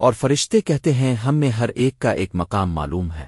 اور فرشتے کہتے ہیں ہم میں ہر ایک کا ایک مقام معلوم ہے۔